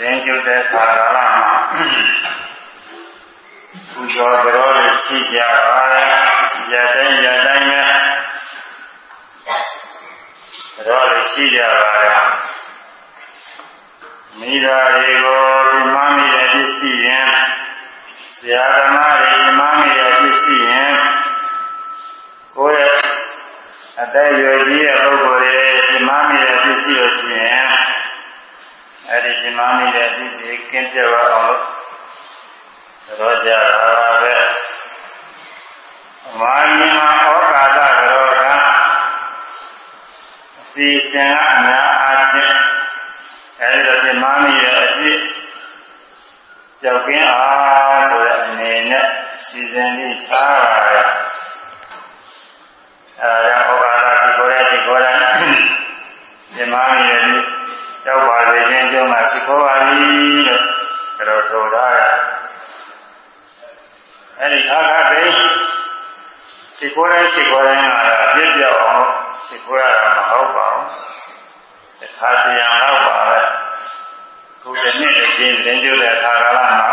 ရင်ကျုပ်တဲ့ခါကာလမှာပူဇော်ကြောလေးရှိကြပါလေရတိုင်းရတိုင်းပဲကြောလေးရှိကြပါလေမိသားတွေကိုပြမမိတဲ့ပစ္စည်းရင်ဆရာဓမ္မတွေပြမမိတဲ့ပစ္စည်းရင်ကိုယ့်ရဲ့အသက်ရွယ်ကြီးတဲ့ပုဂ္ဂိုလ်တွေပြမမိတဲ့ပစ္စည်းလို့ရှိရင် အဲ့ဒီပြမမိတဲ့ပစ္စည်းကင်းပြပါအောင်လို့တော့ကြတာပဲမာနိမဩကာသကြောကအစီစဉ်ကအများအားဖြင့်အဲဒီတော့ပြမမိတဲ့အဖြစ်ကြောက်ကင်းအားဆိုတဲ့အနေနဲ့စီစဉ်ပြီးထားပါတယ်အဲဒါဩကာသစီကိုရစီကိုရပြမမိတဲ့ ရောက်ပါစေခြင်းကြောင့်မှရှိခိုးပါပြီလို့ဒါလိုဆိုတာအဲဒီခါခါသိရှိခိုးတဲ့ရှိခိုးတဲ့ကတော့ပြည့်ပြောက်အောင်ရှိခိုးရတာမဟုတ်ပါဘူးတခါတရံတော့ပါပဲခုတစ်နှစ်တစ်ချိန်သင်ကျုပ်တဲ့အခါကာလမှာ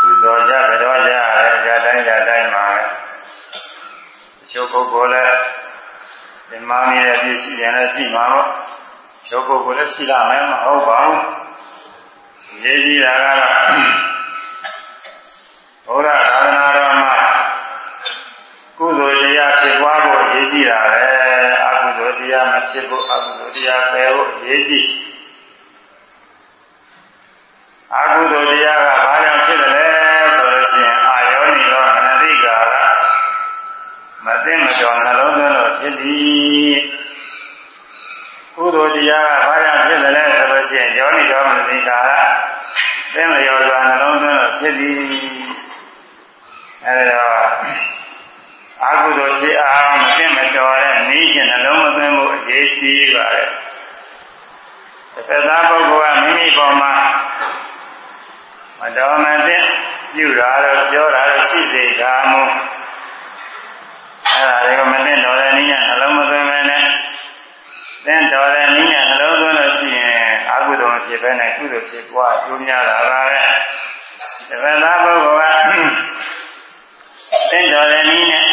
ပူဇော်ကြကြတော်ကြရဲကြတိုင်းကြတိုင်းမှာတချို့ပုဂ္ဂိုလ်လည်းဒီ မာမီရဲ့ပြည့်စုံရင်လည်းရှိမှာပေါ့ကျောပုဂ္ဂိုလ်လည်းရှိလာမယ်မဟုတ်ပါဘူးရေးကြည့်တာကတော့ဘုရားသာသနာတော်မှာကုသိုလ်တရားဖြစ်ပွားဖို့ရေးကြည့်တာပဲအကုသိုလ်တရားမဖြစ်ဖို့အကုသိုလ်တရားပယ်ဖို့ရေးကြည့်အကုသိုလ်တရားကဘာကြောင့်ဖြစ်တယ်လဲဆိုလို့ရှိရင်အာယောနိရောမနတိကာကမသိမတော်နှလုံးသွင်းလို့ဖြစ်သည်ကုသိုလ် တရားကဘာကြောင့်ဖြစ်တယ်လဲဆိုလို့ရှိရင်ယောနိတော်မနတိကာကသိမရောစွာနှလုံးသွင်းလို့ဖြစ်သည်အဲဒါအာဟုသောဖြစ်အောင်မသိမတော်တဲ့နည်းချင်းနှလုံးမသွင်းဖို့အရေးကြီးပါတယ်တစ်ဖက်သားပုဂ္ဂိုလ်ကမိမိပေါ်မှာမတော်မသင့်ပြုတာတော့ပြောတာတော့ရှိစေကာမူအဲဒါတွေကမသိတော်တဲ့နည်းနဲ့နှလုံးမသွင်းပဲနဲ့ သင်တော်တဲ့နည်းနဲ့နှလုံးသွင်းလို့ရှိရင်အာဟုသောဖြစ်ပဲနဲ့ကုသိုလ်ဖြစ်ပွားကျိုးများတာပါပဲတစ်ဖက်သားပုဂ္ဂိုလ်ကသင်တော်တဲ့နည်းနဲ့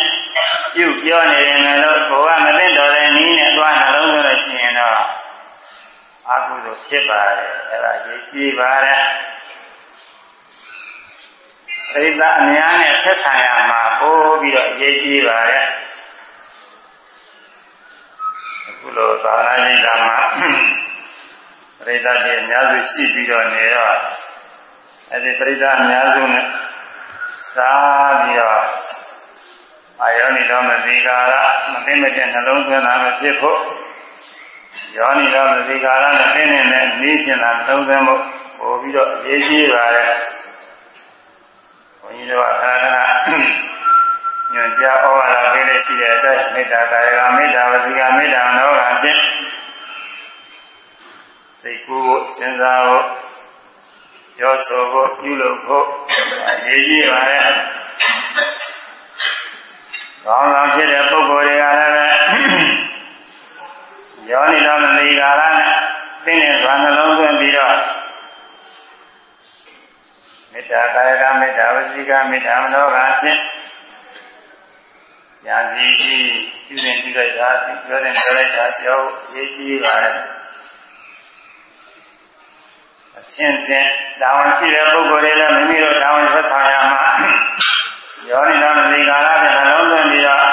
ပြုပြောနေရင်လည်းဘဝမသိတော်တဲ့နည်းနဲ့သွားနှလုံးသွင်းလို့ရှိရင်တော့အာဟုသောဖြစ်ပါတယ်အဲဒါရေးကြည့်ပါတယ်ပရိသတ်အများနဲ့ဆက်ဆံရမှာပို့ပြီးတော့အရေးကြီးပါတယ် အခုလိုသာသနာ့ရေးတာမှာပရိသတ်တွေအများစုရှိပြီးတော့နေတော့အဲဒီပရိသတ်အများစုနဲ့စားပြီးတော့အာယောနိတော်မသိကာရမသိမတဲ့နှလုံးသွင်းတာမဖြစ်ဖို့ယောနိတော်မသိကာရနဲ့သိနေတဲ့နည်းချင်းတာနှလုံးသွင်းဖို့ပို့ပြီးတော့အရေးကြီးပါတယ်ဘုန်းကြီးတို့ကခဏခဏ ညွှန်ကြားဩဝါဒပေးလို့ရှိတဲ့အတိုင်းမေတ္တာကာယကမေတ္တာဝစီကမေတ္တာနောကဖြင့်စိတ်ကူးကိုစဉ်းစားဖို့ပြောဆိုဖို့ပြုလုပ်ဖို့အရေးကြီးပါတယ်။ကောင်းဆောင်ဖြစ်တဲ့ပုဂ္ဂိုလ်တွေကလည်းယောနိတော်မသိကာလနဲ့သိနေစွာနှလုံးသွင်းပြီးတော့မေတ္တာကာယကမေတ္တာဝစီကမေတ္တာမနောကဖြင့် ညာစီကြီးပြုရင်ပြုလိုက်တာပြောရင်ပြောလိုက်တာပြောရေးကြည့်ပါလေအစဉ်စဉ်တာဝန်ရှိတဲ့ပုဂ္ဂိုလ်တွေလည်းမိမိတို့တာဝန်ဆက်ဆောင်ရမှာယောနိတော်မသိကာလဖြင့်နှလုံးသွင်းပြီးတော့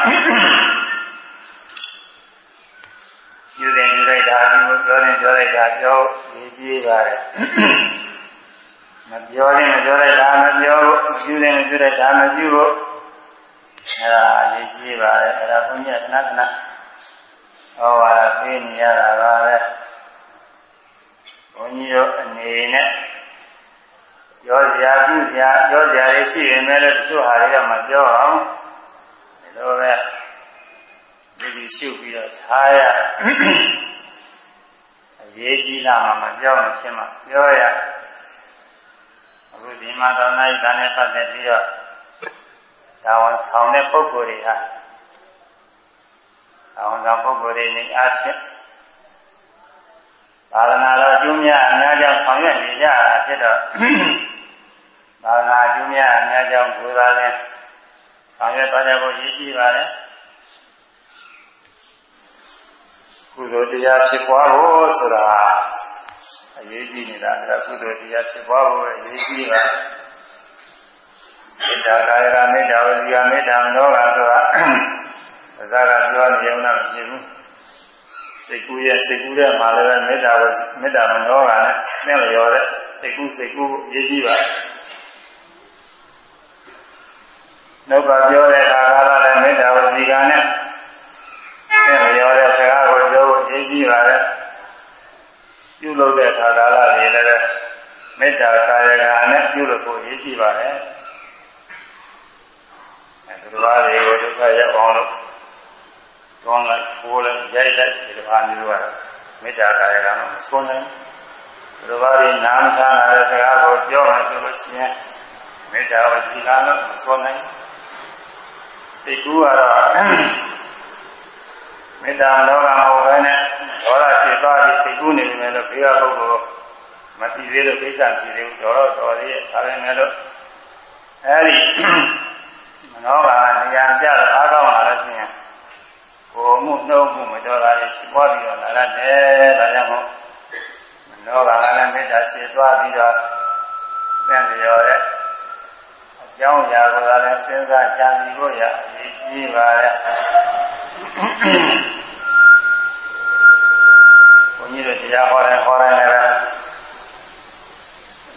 ပြုရင်ပြုလိုက်တာပြုပြောရင်ပြောလိုက်တာပြောရေးကြည့်ပါလေမပြောရင်မပြောလိုက်တာမပြောဘူးပြုရင်မပြုလိုက်တာမပြုဘူး အဲဒါအရေးကြီးပါတယ်အဲဒါဘုန်းကြီးကခဏခဏဟောပါပေးနေရတာပါပဲဘုန်းကြီးတို့အနေနဲ့ပြောစရာပြုစရာပြောစရာတွေရှိရင်လည်းတချို့ဟာတွေကမပြောအောင်ဒီလိုပဲဒီလိုရှုပ်ပြီးတော့ထားရအရေးကြီးလာမှမပြောမဖြစ်မှပြောရအခုဒီမှာတော်နိုင်တာနဲ့ပတ်သက်ပြီးတော့ တာဝန်ဆောင်တဲ့ပုဂ္ဂိုလ်တွေဟာတာဝန်ဆောင်ပုဂ္ဂိုလ်တွေနေအားဖြင့်သာသနာတော်အကျိုးများအများကြောင့်ဆောင်ရွက်နေကြတာဖြစ်တော့သာသနာအကျိုးများအများကြောင့်ဘုရားလည်းဆောင်ရွက်သွားကြဖို့ရည်ကြည်ပါတယ်ကုသိုလ်တရားဖြစ်ပွားဖို့ဆိုတာအရေးကြီးနေတာအဲဒါကုသိုလ်တရားဖြစ်ပွားဖို့အရေးကြီးပါ မေတ္တာကာယကမေတ္တာဝစီကမေတ္တာမနောကဆိုတာသာကပြောနေရုံနဲ့မဖြစ်ဘူးစိတ်ကူးရဲ့စိတ်ကူးတဲ့မှာလည်းမေတ္တာဝစီမေတ္တာမနောကနဲ့နဲ့လျော်တဲ့စိတ်ကူးစိတ်ကူးအရေးကြီးပါနှုတ်ကပြောတဲ့အခါကလည်းမေတ္တာဝစီကနဲ့နဲ့လျော်တဲ့စကားကိုပြောဖို့အရေးကြီးပါတယ်ပြုလုပ်တဲ့အခါကာလတွေလည်းမေတ္တာကာယကနဲ့ပြုလုပ်ဖို့အရေးကြီးပါတယ်အဲ ဒီလိုပါတွေကိုဒုက္ခရောက်အောင်လို့တွန်းလိုက်ဖိုးလိုက်ရိုက်လိုက်ဒီလိုပါမျိုးကတော့မေတ္တာကာယကမှမဆုံးနိုင်ဘူးဒီလိုပါဒီနာမ်ဆန်းလာတဲ့စကားကိုပြောမှဆိုလို့ရှိရင်မေတ္တာဝစီကလည်းမဆုံးနိုင်စိတ်ကူးကတော့မေတ္တာလောကမဟုတ်ဘဲနဲ့ဒေါသရှိသွားပြီးစိတ်ကူးနေတယ်လို့ဘေးကပုဂ္ဂိုလ်မသိသေးလို့ကိစ္စမရှိသေးဘူးတော်တော့တော်သေးရဲ့ဒါပေမဲ့လို့အဲဒီမ နောကနေရာကြတော့အားကောင်းလာလို့ရှိရင်ကိုမှုနှုတ်မှုမတော်တာတွေဖြစ်ပေါ်ပြီးတော့လာတယ်ဒါကြောင့်မို့မနောကလည်းမေတ္တာရှိသွားပြီးတော့သင်လျော်တဲ့အကြောင်းအရာကိုလည်းစဉ်းစားကြံပြီးလို့ရအရေးကြီးပါရဲ့ဘုန်းကြီးတို့တရားဟောတယ်ဟောတယ်လည်း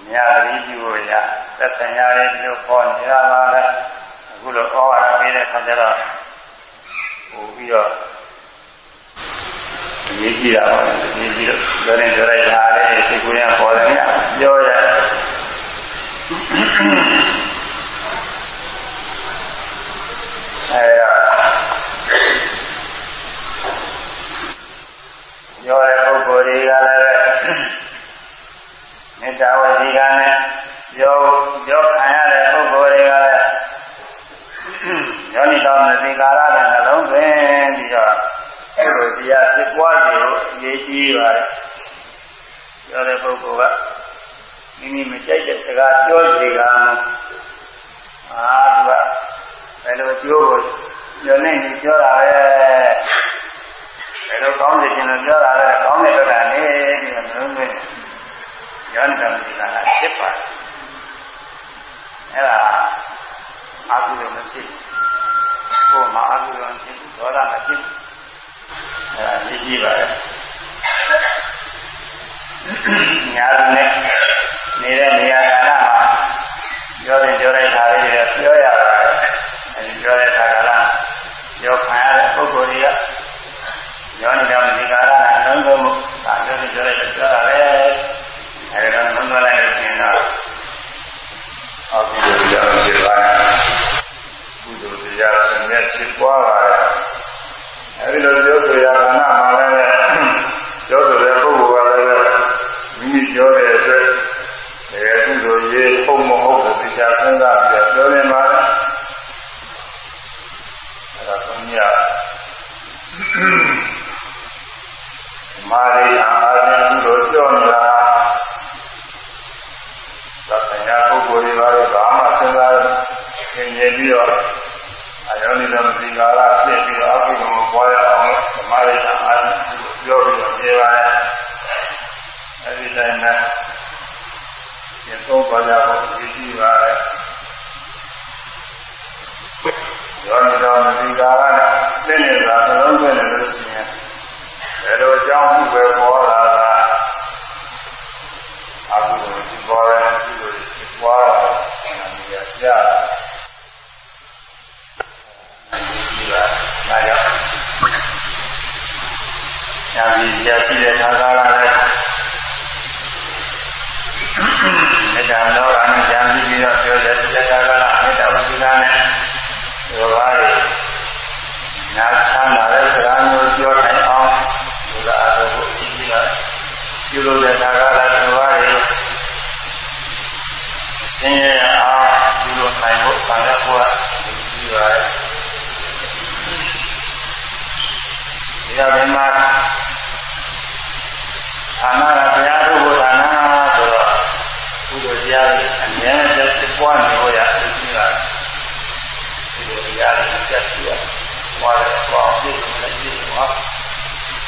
မြတ်တိပြုလို့ရသက်ဆိုင်ရာလေးဒီလိုဟောနေတာပါလေ အခုလိုဩဝါဒပေးတဲ့ခါကျတော့ပို့ပြီးတော့အရေးကြီးတာပါအရေးကြီးတော့ပြောနေကြလိုက်တာလေးစိတ်ကူးရပေါ်တယ်ပြောရအဲပြောတဲ့ပုဂ္ဂိုလ်တွေကလည်းမေတ္တာဝစီကနဲ့ပြောပြောခံရတဲ့ပုဂ္ဂိုလ်တွေကလည်းယောနိတော်မသိကာရနဲ့နှလုံးသွင်းပြီးတော့အဲ့ လိုတရားဖြစ်ပွားစေဖို့အရေးကြီးပါတယ်ပြောတဲ့ပုဂ္ဂိုလ်ကမိမိမကြိုက်တဲ့စကားပြောစီကအာသူကဘယ်လိုအကျိုးကိုညွှန်နေပြီးပြောတာပဲဘယ်လိုကောင်းစေခြင်းလို့ပြောတာလဲကောင်းတဲ့ဘက်ကနေပြီးတော့နှလုံးသွင်းယောနိတော်မသိကာရဖြစ်ပါတယ်အဲ့ဒါအာဟုလည်းမဖြစ်ဘူးကိုယ်မှာအာဟုလည်းမဖြစ်ဘူးဒေါသမဖြစ်ဘူး အဲဒါကြီးကြီးပါလေညာလူနဲ့နေတဲ့နေရာကာလမှာပြောတယ်ပြောလိုက်တာလေးတွေပြောရပါတယ်အဲဒီပြောတဲ့အခါကလည်းပြောခံရတဲ့ပုဂ္ဂိုလ်တွေကယောနိတော်ဒီကာလနဲ့လုံးလုံးမှုဒါပြောတယ်ပြောလိုက်ပြောတာပဲအဲဒီတော့လုံးလုံးလိုက်လို့ရှိရင်တော့အကုသိုလ်တရားဖြစ်သွားတယ်ကုသိုလ်တရားဆင်းရဲဖြစ်သွားပါတယ်အဲဒီလိုပြောဆိုရတာနာမှာလည်းပြောဆိုတဲ့ပုဂ္ဂိုလ်ကလည်းမိမိပြောတဲ့အတွက်တ ကယ်ကုသိုလ်ရေးပုံမဟုတ်ဘူးတရားစဉ်းစားပြီးပြောနေပါတယ်အဲဒါဘုရားမာရိအာအာကုသိုလ်ပြောနေတာသတ်ဆိုင်ရာပုဂ္ဂိုလ်တွေပါတော့ဘာမှစဉ်းစားသင်ရင်ပြီးတော့အယောနိသမတိကာလဖြစ်ပြီးတော့အကုသိုလ်ကိုပွားရအောင်ဓမ္မရိကအာပြောပြီးတော့ပြေပါရဲ့အဲဒီတိုင်းနဲ့ ဒီတော့ပါရဖို့ရည်ရှိပါရဲ့ယောနိသမတိကာလနဲ့သိနေတာသလုံးသွင်းတယ်လို့ရှိရင်ဘယ်လိုအကြောင်းမှုပဲပေါ်လာတာအကုသိုလ်ရှိပေါ်တယ်အကုသိုလ်ရှိပွားတာဉာဏ်ရကြဒီပါဒါကြောင့်ညာပြီးကြာရှိတဲ့ခါကာလလည်းမေတ္တာလောကနဲ့ညာပြီးပြီးတော့ပြောတဲ့ကြာကာလမေတ္တာဝိသနာနဲ့ဒီဘာတွေ နာချမ်းသာတဲ့စကားမျိုးပြောနိုင်အောင်ဘုရားအားထုတ်ဖို့အရေးကြီးပါတယ်ပြုလုပ်တဲ့ခါကာလဒီဘာတွေဆင်းရဲအောင်ပြုလုပ်နိုင်ဖို့ဆောင်ရွက်ဖို့အရေးကြီးပါတယ်ဒီတော့ဒီမှာအဌာနကတရားထုတ်ဖို့ဌာနဆိုတော့ကုသိုလ်တရားတွေအမြဲတမ်းဖြစ်ပွားနေဖို့ရအဖြစ်ကြီးတာကုသိုလ်တရားတွေဆက်ပြီးတော့ ပွားတယ်ပွားအောင်ပြည့်စုံတယ်ပြည့်စုံအောင်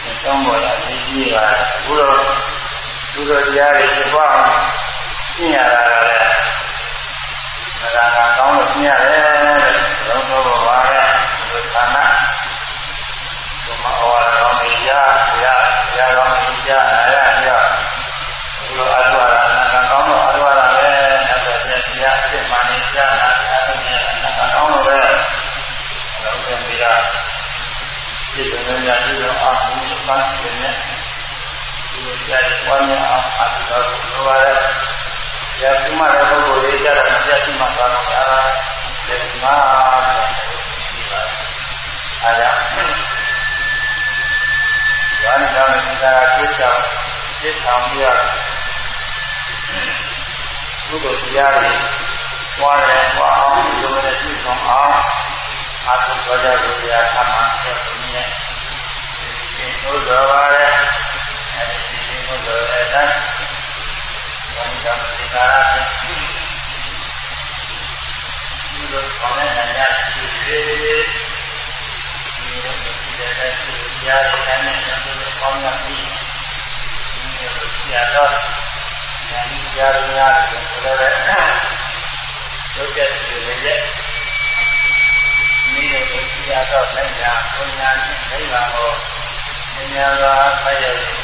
ဒီတောင်းပေါ်ရအရေးကြီးပါအခုတော့ကုသိုလ်တရားတွေဖြစ်ပွားအောင်ရှင်းရတာကလည်းဒါကကောင်းလို့ရှင်းရတယ်တဲ့လုံးတော့ပါပဲဒီဌာနဘုမဩဝါဒကောင်းကြီးရရရကောင်းကြီးရနာရရဘုလိုအရဝရနာကောင်းတော့အရဝရပဲဆက်ဆက်ဆရာအစ်မနေကြတာအဲ့ဒါနဲ့နာကောင်းလို့ပဲ လုံးပြန်ပြီးတော့ဒီလိုမျိုးဒီလိုအားဖြင့်ပတ်စတဲ့ဒီလိုကြာဝါညာအားအတူတူလိုပါတယ်။ရာစီမတဲ့ပုဂ္ဂိုလ်တွေကြတာမပြတ်စီမသွားတော့တာ။ဒီမှာဒီပါအားရဝါနိကမေသရာသိချောင်းသိချောင်းပြကုသိုလ်တရားတွေပွားတယ်ပွားအောင်ဒီလိုနဲ့ပြည့်စုံအောင် အာထုတော်ကြလို့တရားသမှန်ဆက်ပြီးနေဒီလိုတော်ပါရဲ့အဲဒီဒီလိုတော်တဲ့တိုင်းဝါနိကမေသရာသိဒီလိုဆောင်နေတဲ့ညရှိသေးဒီလိုဖြစ်တဲ့တရားတွေနဲ့ဉာဏ်ကိုပေါင်းရပြီးဒီလိုဆရာတော်ဉာဏ်ကြီးကြားရရတယ်ဆိုတော့ န်ကိုဉာဏ်သာဆက်ရည်ဒီမှာပြရပါတယ်